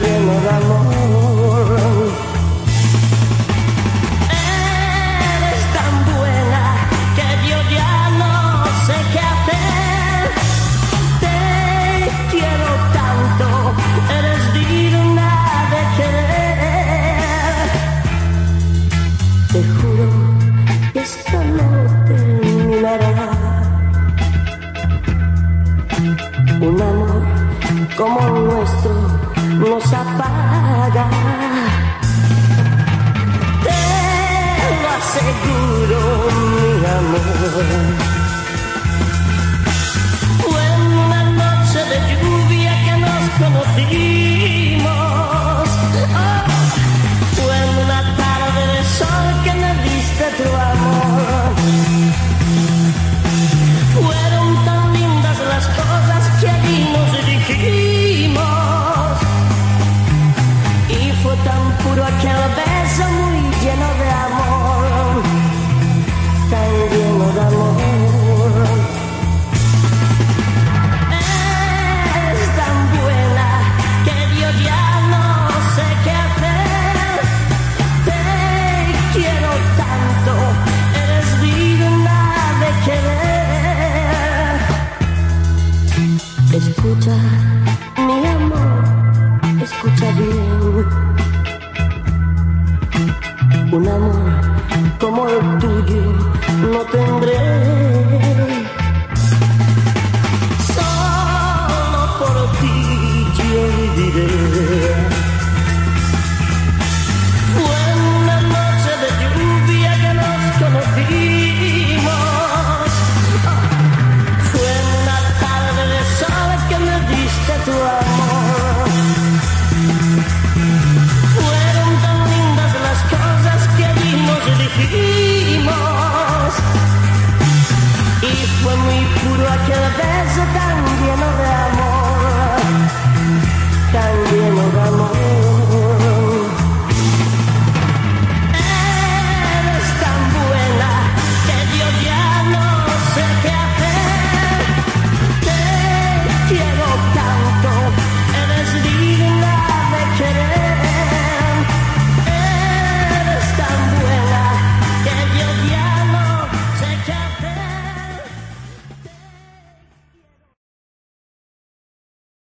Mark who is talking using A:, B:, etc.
A: lleno de amor. Eres tan buena que yo ya no sé qué hacer. Te quiero tanto, eres digna de querer. Te juro que esta no terminará. Un amor como el nuestro los apaga. Te lo aseguro, mi amor. Fue una noche de lluvia que nos conocimos. Oh, fue una tarde de sol que me diste tu amor. puro aquel beso muy lleno de amor, tan lleno de amor. Es tan buena que yo ya no sé qué hacer. Te quiero tanto, eres digna de querer. Escucha, mi amor, escucha bien un amor como el tuyo no tendré. Solo por ti yo viviré.